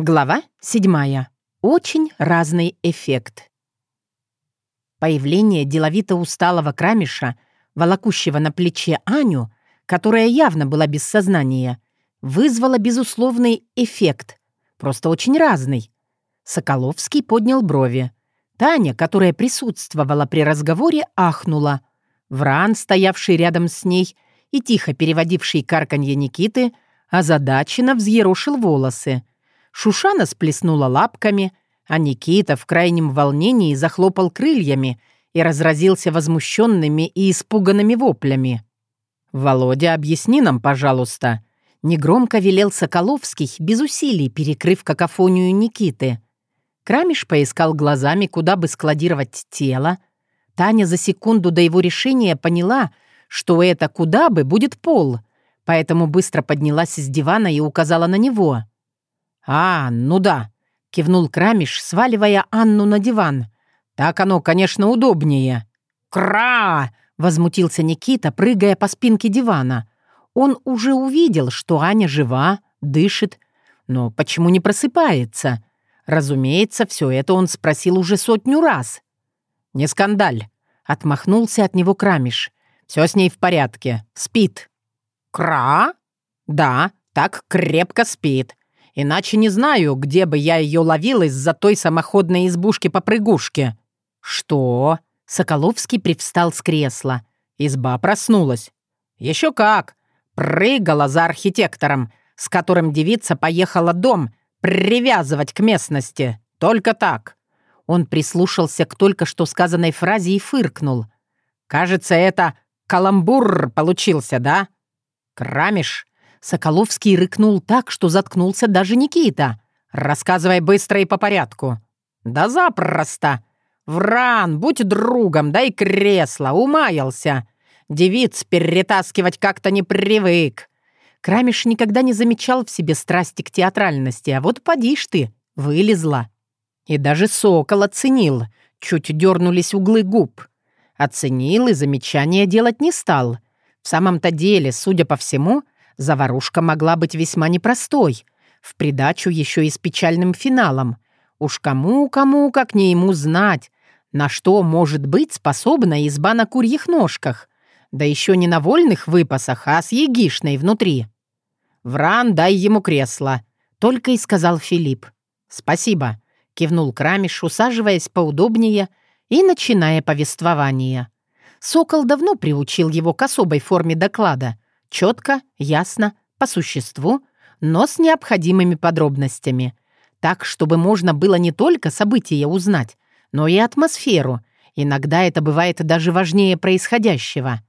Глава седьмая. Очень разный эффект. Появление деловито усталого крамиша, волокущего на плече Аню, которая явно была без сознания, вызвало безусловный эффект, просто очень разный. Соколовский поднял брови. Таня, которая присутствовала при разговоре, ахнула. Вран, стоявший рядом с ней и тихо переводивший карканье Никиты, озадаченно взъерошил волосы — Шушана сплеснула лапками, а Никита в крайнем волнении захлопал крыльями и разразился возмущенными и испуганными воплями. «Володя, объясни нам, пожалуйста», — негромко велел Соколовский, без усилий перекрыв какофонию Никиты. Крамиш поискал глазами, куда бы складировать тело. Таня за секунду до его решения поняла, что это «куда бы» будет пол, поэтому быстро поднялась с дивана и указала на него — «А, ну да», — кивнул Крамиш, сваливая Анну на диван. «Так оно, конечно, удобнее». «Кра!» — возмутился Никита, прыгая по спинке дивана. Он уже увидел, что Аня жива, дышит, но почему не просыпается? Разумеется, все это он спросил уже сотню раз. «Не скандаль», — отмахнулся от него Крамиш. «Все с ней в порядке. Спит». «Кра?» «Да, так крепко спит. Иначе не знаю, где бы я ее ловил из-за той самоходной избушки-попрыгушки». «Что?» Соколовский привстал с кресла. Изба проснулась. «Еще как! Прыгала за архитектором, с которым девица поехала дом привязывать к местности. Только так». Он прислушался к только что сказанной фразе и фыркнул. «Кажется, это каламбур получился, да? Крамиш, Соколовский рыкнул так, что заткнулся даже Никита. «Рассказывай быстро и по порядку». «Да запросто! Вран, будь другом, дай кресло, умаялся. Девиц перетаскивать как-то не привык». Крамиш никогда не замечал в себе страсти к театральности, а вот поди ж ты, вылезла. И даже сокол оценил, чуть дернулись углы губ. Оценил и замечания делать не стал. В самом-то деле, судя по всему, Заварушка могла быть весьма непростой, в придачу еще и с печальным финалом. Уж кому-кому, как не ему знать, на что может быть способна изба на курьих ножках, да еще не на вольных выпасах, а с егишной внутри. «Вран, дай ему кресло», — только и сказал Филипп. «Спасибо», — кивнул Крамиш, усаживаясь поудобнее и начиная повествование. Сокол давно приучил его к особой форме доклада — Четко, ясно, по существу, но с необходимыми подробностями. Так, чтобы можно было не только события узнать, но и атмосферу. Иногда это бывает даже важнее происходящего.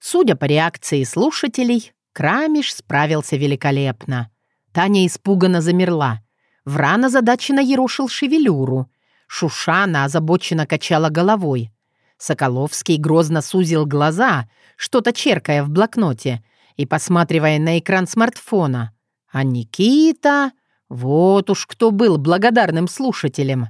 Судя по реакции слушателей, Крамиш справился великолепно. Таня испуганно замерла. Вран озадаченно ерошил шевелюру. Шушана озабоченно качала головой. Соколовский грозно сузил глаза, что-то черкая в блокноте и посматривая на экран смартфона. А Никита... Вот уж кто был благодарным слушателем.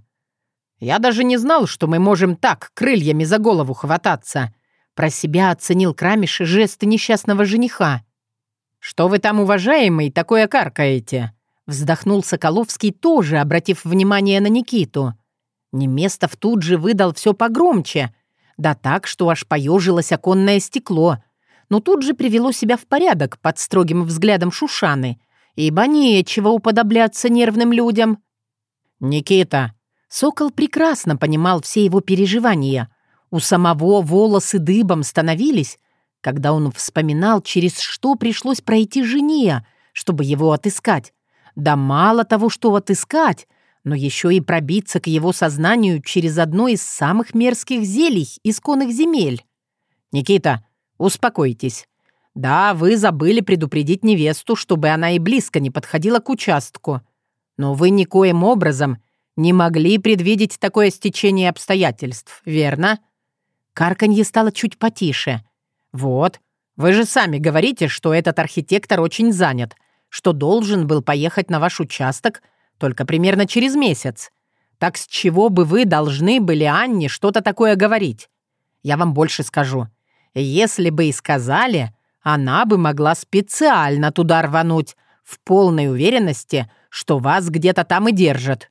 «Я даже не знал, что мы можем так крыльями за голову хвататься», про себя оценил Крамиш жесты несчастного жениха. «Что вы там, уважаемый, такое каркаете?» Вздохнул Соколовский, тоже обратив внимание на Никиту. Неместов тут же выдал все погромче, да так, что аж поежилось оконное стекло, но тут же привело себя в порядок под строгим взглядом Шушаны, ибо нечего уподобляться нервным людям. «Никита!» Сокол прекрасно понимал все его переживания. У самого волосы дыбом становились, когда он вспоминал, через что пришлось пройти жене, чтобы его отыскать. Да мало того, что отыскать, но еще и пробиться к его сознанию через одно из самых мерзких зелий исконных земель. «Никита, успокойтесь. Да, вы забыли предупредить невесту, чтобы она и близко не подходила к участку. Но вы никоим образом не могли предвидеть такое стечение обстоятельств, верно?» Карканье стало чуть потише. «Вот, вы же сами говорите, что этот архитектор очень занят, что должен был поехать на ваш участок — только примерно через месяц. Так с чего бы вы должны были Анне что-то такое говорить? Я вам больше скажу. Если бы и сказали, она бы могла специально туда рвануть, в полной уверенности, что вас где-то там и держат».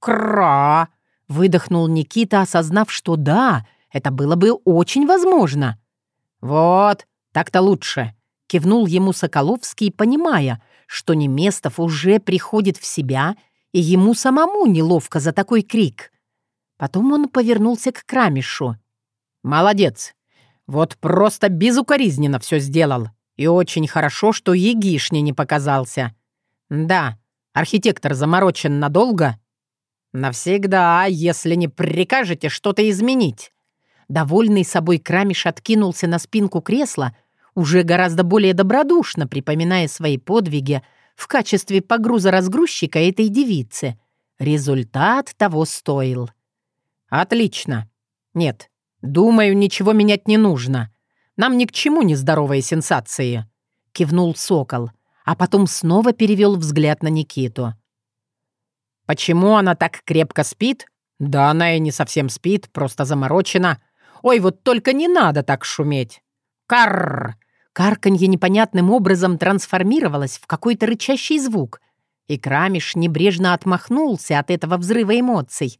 «Кра!» — выдохнул Никита, осознав, что да, это было бы очень возможно. «Вот, так-то лучше», — кивнул ему Соколовский, понимая, что Неместов уже приходит в себя, и ему самому неловко за такой крик. Потом он повернулся к Крамишу. «Молодец! Вот просто безукоризненно все сделал. И очень хорошо, что Егишни не показался. Да, архитектор заморочен надолго?» «Навсегда, если не прикажете что-то изменить». Довольный собой Крамиш откинулся на спинку кресла, уже гораздо более добродушно припоминая свои подвиги в качестве погруза-разгрузчика этой девицы. Результат того стоил. «Отлично. Нет, думаю, ничего менять не нужно. Нам ни к чему нездоровые сенсации», — кивнул Сокол, а потом снова перевел взгляд на Никиту. «Почему она так крепко спит?» «Да она и не совсем спит, просто заморочена. Ой, вот только не надо так шуметь!» «Карр!» Карканье непонятным образом трансформировалось в какой-то рычащий звук, и Крамиш небрежно отмахнулся от этого взрыва эмоций.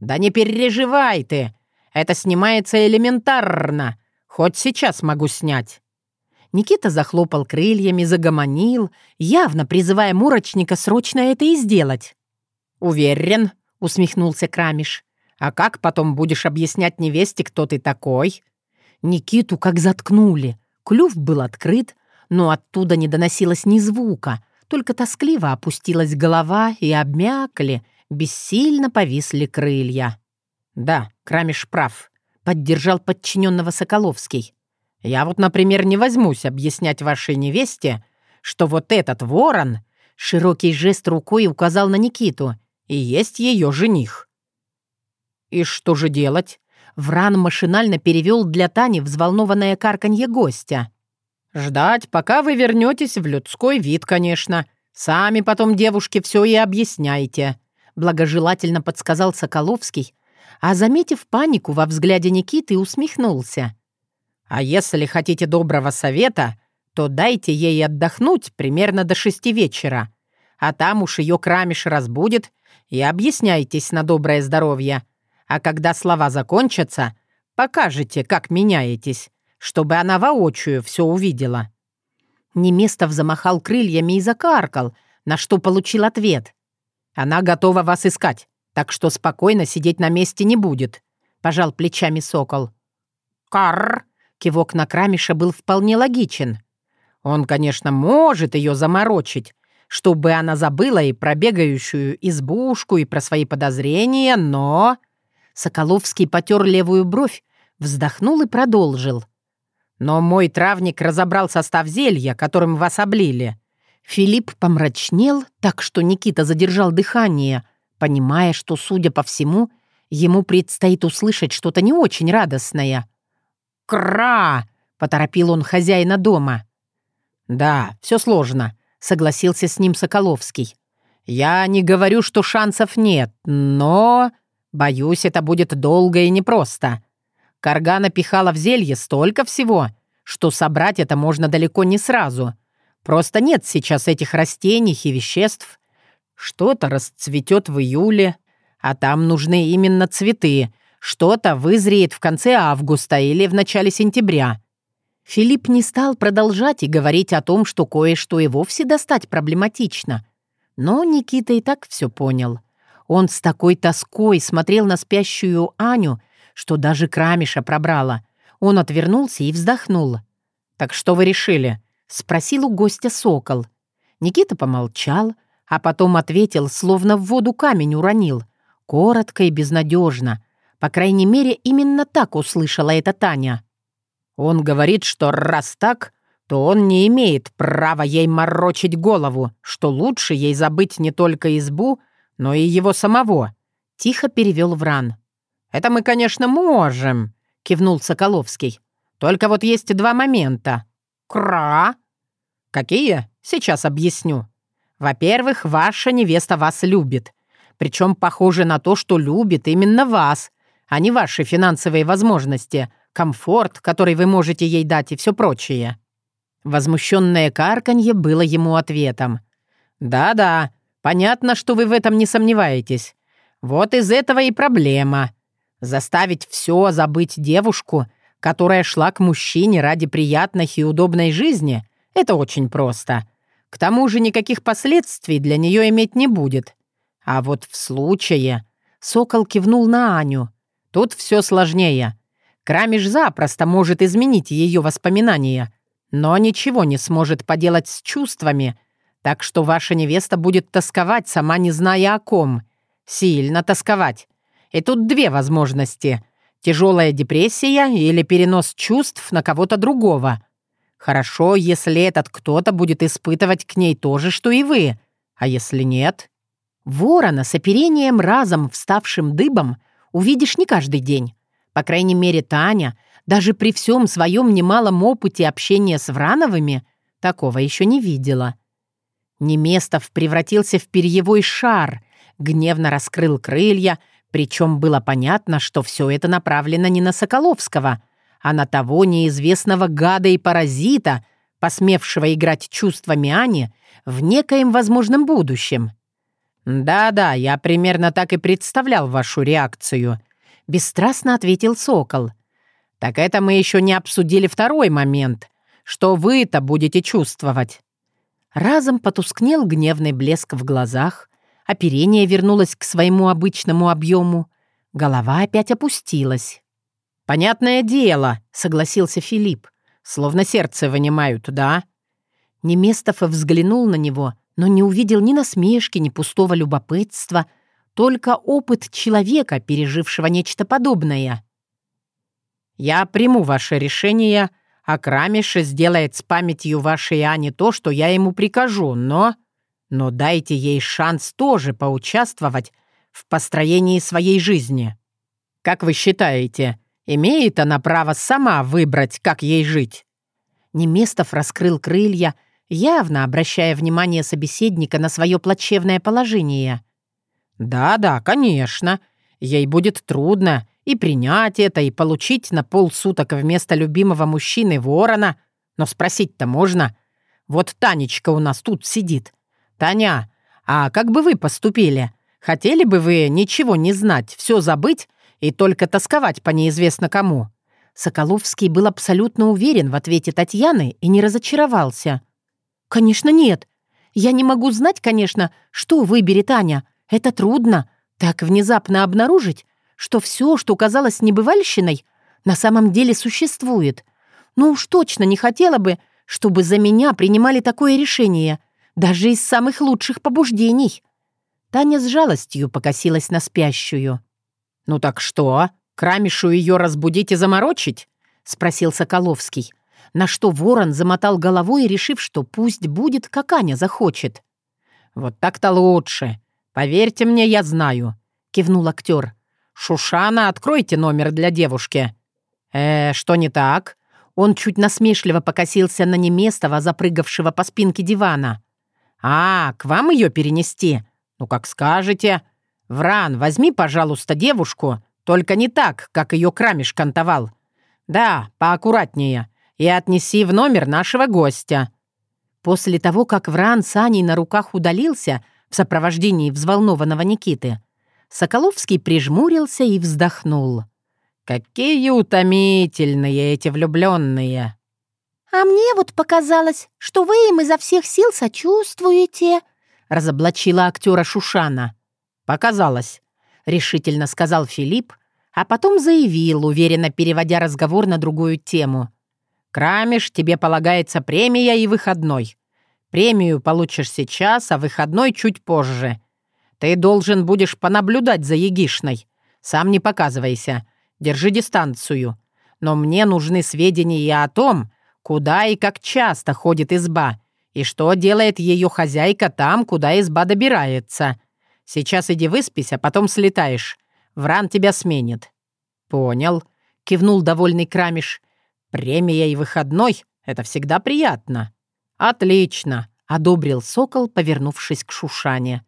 «Да не переживай ты! Это снимается элементарно! Хоть сейчас могу снять!» Никита захлопал крыльями, загомонил, явно призывая Мурочника срочно это и сделать. «Уверен», — усмехнулся Крамиш. «А как потом будешь объяснять невесте, кто ты такой?» Никиту как заткнули. Клюв был открыт, но оттуда не доносилось ни звука, только тоскливо опустилась голова и обмякли, бессильно повисли крылья. «Да, Крамиш прав», — поддержал подчиненного Соколовский. «Я вот, например, не возьмусь объяснять вашей невесте, что вот этот ворон...» Широкий жест рукой указал на Никиту. «И есть ее жених». «И что же делать?» Вран машинально перевел для Тани взволнованное карканье гостя. «Ждать, пока вы вернетесь в людской вид, конечно. Сами потом девушке все и объясняйте», — благожелательно подсказал Соколовский, а, заметив панику во взгляде Никиты, усмехнулся. «А если хотите доброго совета, то дайте ей отдохнуть примерно до шести вечера, а там уж ее крамиш разбудит и объясняйтесь на доброе здоровье. А когда слова закончатся, покажете, как меняетесь, чтобы она воочию все увидела». Неместов замахал крыльями и закаркал, на что получил ответ. «Она готова вас искать, так что спокойно сидеть на месте не будет», — пожал плечами сокол. «Карр!» — кивок на Крамиша был вполне логичен. «Он, конечно, может ее заморочить, чтобы она забыла и про бегающую избушку, и про свои подозрения, но...» Соколовский потер левую бровь, вздохнул и продолжил. «Но мой травник разобрал состав зелья, которым вас облили». Филипп помрачнел, так что Никита задержал дыхание, понимая, что, судя по всему, ему предстоит услышать что-то не очень радостное. «Кра!» — поторопил он хозяина дома. «Да, все сложно», — согласился с ним Соколовский. «Я не говорю, что шансов нет, но...» Боюсь, это будет долго и непросто. Карга напихала в зелье столько всего, что собрать это можно далеко не сразу. Просто нет сейчас этих растений и веществ. Что-то расцветет в июле, а там нужны именно цветы. Что-то вызреет в конце августа или в начале сентября. Филипп не стал продолжать и говорить о том, что кое-что и вовсе достать проблематично. Но Никита и так все понял. Он с такой тоской смотрел на спящую Аню, что даже Крамиша пробрала. Он отвернулся и вздохнул. «Так что вы решили?» — спросил у гостя сокол. Никита помолчал, а потом ответил, словно в воду камень уронил. Коротко и безнадежно. По крайней мере, именно так услышала это Таня. Он говорит, что раз так, то он не имеет права ей морочить голову, что лучше ей забыть не только избу, но и его самого», — тихо перевел Вран. «Это мы, конечно, можем», — кивнул Соколовский. «Только вот есть два момента. Кра!» «Какие? Сейчас объясню. Во-первых, ваша невеста вас любит. Причем похоже на то, что любит именно вас, а не ваши финансовые возможности, комфорт, который вы можете ей дать и все прочее. Возмущенное карканье было ему ответом. «Да-да, понятно, что вы в этом не сомневаетесь. Вот из этого и проблема. Заставить все забыть девушку, которая шла к мужчине ради приятной и удобной жизни, это очень просто. К тому же никаких последствий для нее иметь не будет. А вот в случае... Сокол кивнул на Аню. Тут все сложнее. Крамиш запросто может изменить ее воспоминания, но ничего не сможет поделать с чувствами, так что ваша невеста будет тосковать, сама не зная о ком. Сильно тосковать. И тут две возможности. Тяжелая депрессия или перенос чувств на кого-то другого. Хорошо, если этот кто-то будет испытывать к ней то же, что и вы. А если нет? Ворона с оперением разом вставшим дыбом увидишь не каждый день. По крайней мере, Таня, даже при всем своем немалом опыте общения с Врановыми, такого еще не видела. Неместов превратился в перьевой шар, гневно раскрыл крылья, причем было понятно, что все это направлено не на Соколовского, а на того неизвестного гада и паразита, посмевшего играть чувствами Ани в некоем возможном будущем. «Да-да, я примерно так и представлял вашу реакцию», — бесстрастно ответил Сокол. «Так это мы еще не обсудили второй момент. Что вы-то будете чувствовать?» Разом потускнел гневный блеск в глазах, оперение вернулось к своему обычному объему, голова опять опустилась. «Понятное дело», — согласился Филипп, «словно сердце вынимают, да?» Неместов взглянул на него, но не увидел ни насмешки, ни пустого любопытства, только опыт человека, пережившего нечто подобное. «Я приму ваше решение, а Крамиш сделает с памятью вашей Ани то, что я ему прикажу, но... Но дайте ей шанс тоже поучаствовать в построении своей жизни. Как вы считаете, имеет она право сама выбрать, как ей жить?» Неместов раскрыл крылья, явно обращая внимание собеседника на свое плачевное положение. «Да-да, конечно. Ей будет трудно и принять это, и получить на полсуток вместо любимого мужчины ворона. Но спросить-то можно. Вот Танечка у нас тут сидит. Таня, а как бы вы поступили? Хотели бы вы ничего не знать, все забыть и только тосковать по неизвестно кому?» Соколовский был абсолютно уверен в ответе Татьяны и не разочаровался. «Конечно нет. Я не могу знать, конечно, что выберет Аня, это трудно, так внезапно обнаружить, что все, что казалось небывальщиной, на самом деле существует. Но уж точно не хотела бы, чтобы за меня принимали такое решение, даже из самых лучших побуждений. Таня с жалостью покосилась на спящую. «Ну так что, Крамишу ее разбудить и заморочить?» — спросил Соколовский, на что ворон замотал головой, решив, что пусть будет, как Аня захочет. «Вот так-то лучше. «Поверьте мне, я знаю», — кивнул актер. «Шушана, откройте номер для девушки». «Э, что не так?» Он чуть насмешливо покосился на Неместова, запрыгавшего по спинке дивана. «А, к вам ее перенести? Ну, как скажете. Вран, возьми, пожалуйста, девушку, только не так, как ее крамиш кантовал. Да, поаккуратнее. И отнеси в номер нашего гостя». После того, как Вран с Аней на руках удалился, — в сопровождении взволнованного Никиты, Соколовский прижмурился и вздохнул. «Какие утомительные эти влюбленные!» «А мне вот показалось, что вы им изо всех сил сочувствуете», — разоблачила актера Шушана. «Показалось», — решительно сказал Филипп, а потом заявил, уверенно переводя разговор на другую тему. «Крамиш, тебе полагается премия и выходной. Премию получишь сейчас, а выходной чуть позже. Ты должен будешь понаблюдать за Егишной. Сам не показывайся. Держи дистанцию. Но мне нужны сведения о том, куда и как часто ходит изба, и что делает ее хозяйка там, куда изба добирается. Сейчас иди выспись, а потом слетаешь. Вран тебя сменит». «Понял», — кивнул довольный Крамиш. «Премия и выходной — это всегда приятно». «Отлично!» — одобрил сокол, повернувшись к Шушане.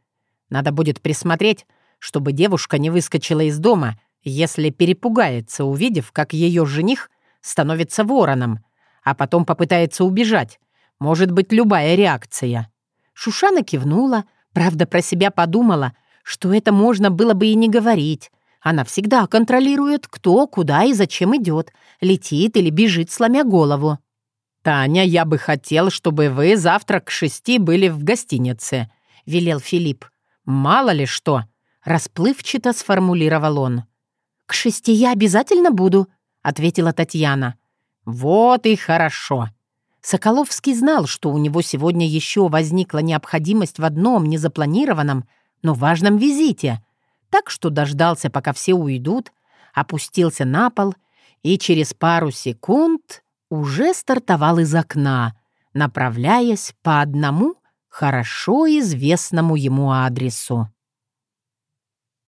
«Надо будет присмотреть, чтобы девушка не выскочила из дома, если перепугается, увидев, как ее жених становится вороном, а потом попытается убежать, может быть любая реакция». Шушана кивнула, правда, про себя подумала, что это можно было бы и не говорить. Она всегда контролирует, кто, куда и зачем идет, летит или бежит, сломя голову. «Таня, я бы хотел, чтобы вы завтра к шести были в гостинице», — велел Филипп. «Мало ли что», — расплывчато сформулировал он. «К шести я обязательно буду», — ответила Татьяна. «Вот и хорошо». Соколовский знал, что у него сегодня еще возникла необходимость в одном незапланированном, но важном визите, так что дождался, пока все уйдут, опустился на пол и через пару секунд уже стартовал из окна, направляясь по одному хорошо известному ему адресу.